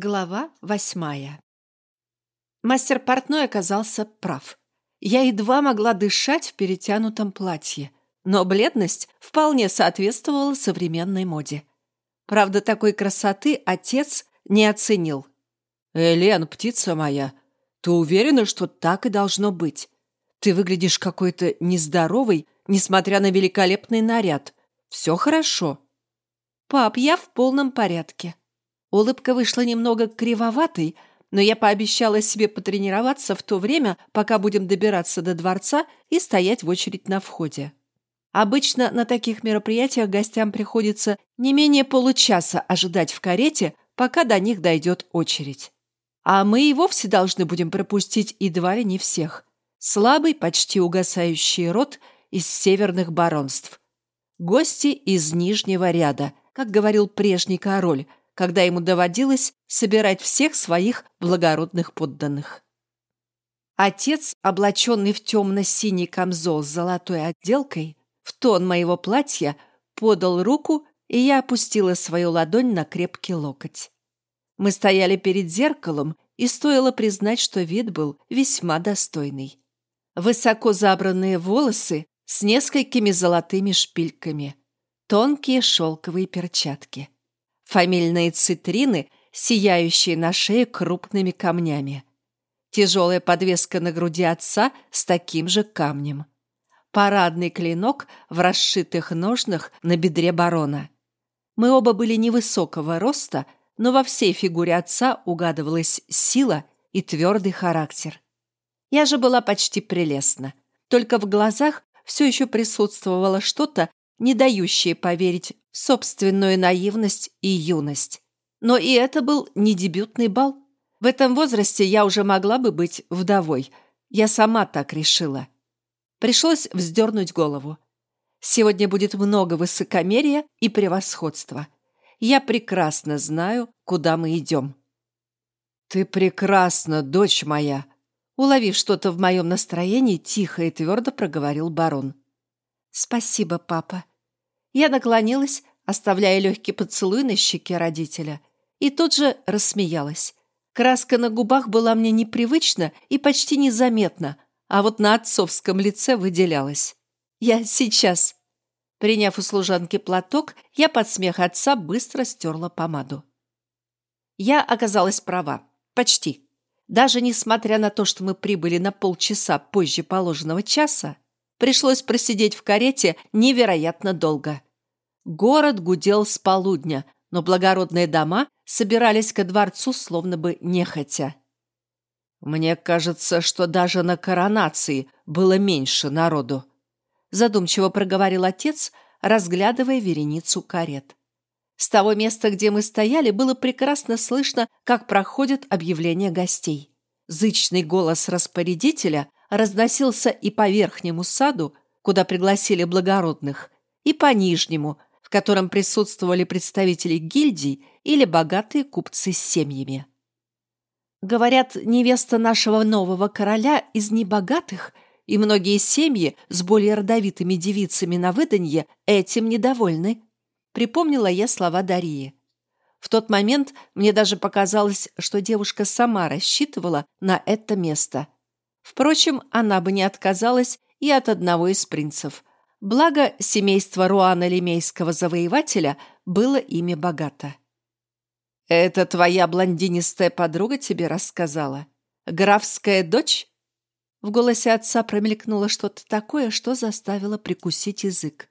Глава восьмая Мастер портной оказался прав. Я едва могла дышать в перетянутом платье, но бледность вполне соответствовала современной моде. Правда, такой красоты отец не оценил. «Элен, птица моя, ты уверена, что так и должно быть? Ты выглядишь какой-то нездоровый, несмотря на великолепный наряд. Все хорошо?» «Пап, я в полном порядке», Улыбка вышла немного кривоватой, но я пообещала себе потренироваться в то время, пока будем добираться до дворца и стоять в очередь на входе. Обычно на таких мероприятиях гостям приходится не менее получаса ожидать в карете, пока до них дойдет очередь. А мы и вовсе должны будем пропустить едва ли не всех. Слабый, почти угасающий род из северных баронств. Гости из нижнего ряда, как говорил прежний король – когда ему доводилось собирать всех своих благородных подданных. Отец, облаченный в темно-синий камзол с золотой отделкой, в тон моего платья, подал руку, и я опустила свою ладонь на крепкий локоть. Мы стояли перед зеркалом, и стоило признать, что вид был весьма достойный. Высоко забранные волосы с несколькими золотыми шпильками, тонкие шелковые перчатки фамильные цитрины, сияющие на шее крупными камнями. Тяжелая подвеска на груди отца с таким же камнем. Парадный клинок в расшитых ножнах на бедре барона. Мы оба были невысокого роста, но во всей фигуре отца угадывалась сила и твердый характер. Я же была почти прелестна. Только в глазах все еще присутствовало что-то, не дающее поверить собственную наивность и юность. Но и это был не дебютный бал. В этом возрасте я уже могла бы быть вдовой. Я сама так решила. Пришлось вздернуть голову. Сегодня будет много высокомерия и превосходства. Я прекрасно знаю, куда мы идем. «Ты прекрасна, дочь моя!» Уловив что-то в моем настроении, тихо и твердо проговорил барон. «Спасибо, папа». Я наклонилась, оставляя легкий поцелуй на щеке родителя, и тут же рассмеялась. Краска на губах была мне непривычна и почти незаметна, а вот на отцовском лице выделялась. «Я сейчас». Приняв у служанки платок, я под смех отца быстро стерла помаду. Я оказалась права. Почти. Даже несмотря на то, что мы прибыли на полчаса позже положенного часа, пришлось просидеть в карете невероятно долго. Город гудел с полудня, но благородные дома собирались ко дворцу словно бы нехотя. «Мне кажется, что даже на коронации было меньше народу», задумчиво проговорил отец, разглядывая вереницу карет. С того места, где мы стояли, было прекрасно слышно, как проходит объявление гостей. Зычный голос распорядителя разносился и по верхнему саду, куда пригласили благородных, и по нижнему, в котором присутствовали представители гильдий или богатые купцы с семьями. Говорят, невеста нашего нового короля из небогатых, и многие семьи с более родовитыми девицами на выданье этим недовольны. Припомнила я слова Дарьи. В тот момент мне даже показалось, что девушка сама рассчитывала на это место. Впрочем, она бы не отказалась и от одного из принцев, Благо, семейство Руана Лемейского завоевателя было ими богато. «Это твоя блондинистая подруга тебе рассказала? Графская дочь?» В голосе отца промелькнуло что-то такое, что заставило прикусить язык.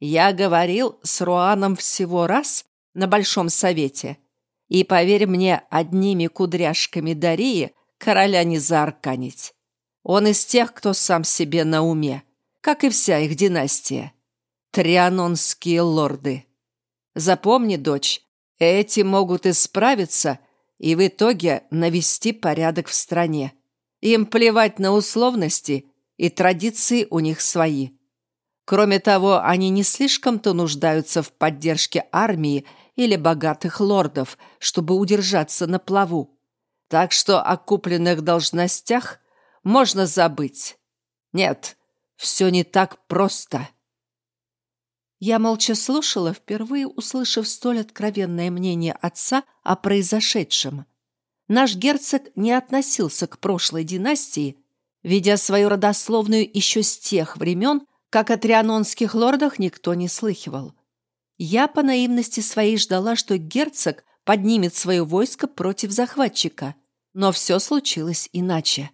«Я говорил с Руаном всего раз на Большом Совете, и, поверь мне, одними кудряшками Дарии короля не заарканить. Он из тех, кто сам себе на уме» как и вся их династия. Трианонские лорды. Запомни, дочь, эти могут исправиться и в итоге навести порядок в стране. Им плевать на условности, и традиции у них свои. Кроме того, они не слишком-то нуждаются в поддержке армии или богатых лордов, чтобы удержаться на плаву. Так что о купленных должностях можно забыть. Нет, все не так просто. Я молча слушала, впервые услышав столь откровенное мнение отца о произошедшем. Наш герцог не относился к прошлой династии, ведя свою родословную еще с тех времен, как о трианонских лордах никто не слыхивал. Я по наивности своей ждала, что герцог поднимет свое войско против захватчика, но все случилось иначе.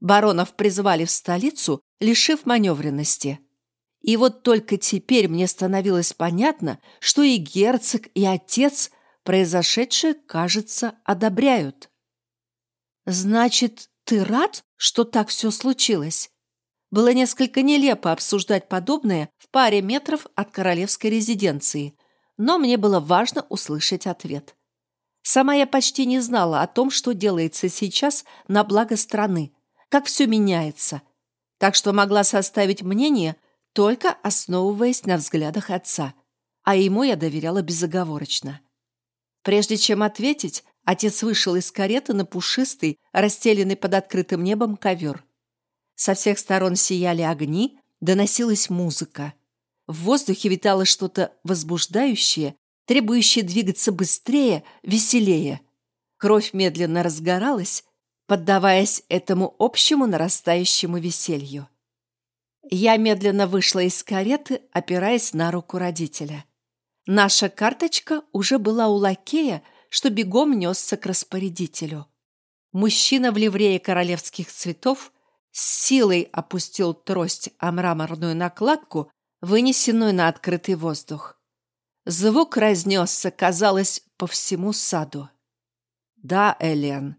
Баронов призвали в столицу, лишив маневренности. И вот только теперь мне становилось понятно, что и герцог, и отец произошедшее, кажется, одобряют. «Значит, ты рад, что так все случилось?» Было несколько нелепо обсуждать подобное в паре метров от королевской резиденции, но мне было важно услышать ответ. Сама я почти не знала о том, что делается сейчас на благо страны, как все меняется, так что могла составить мнение, только основываясь на взглядах отца, а ему я доверяла безоговорочно. Прежде чем ответить, отец вышел из кареты на пушистый, расстеленный под открытым небом ковер – со всех сторон сияли огни, доносилась музыка. В воздухе витало что-то возбуждающее, требующее двигаться быстрее, веселее. Кровь медленно разгоралась, поддаваясь этому общему нарастающему веселью. Я медленно вышла из кареты, опираясь на руку родителя. Наша карточка уже была у лакея, что бегом несся к распорядителю. Мужчина в ливрее королевских цветов с силой опустил трость о мраморную накладку, вынесенную на открытый воздух. Звук разнесся, казалось, по всему саду. «Да, Элен,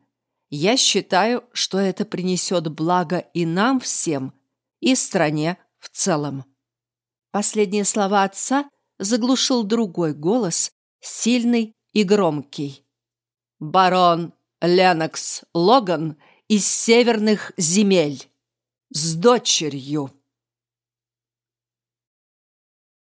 я считаю, что это принесет благо и нам всем, и стране в целом». Последние слова отца заглушил другой голос, сильный и громкий. «Барон Ленокс Логан — из северных земель с дочерью.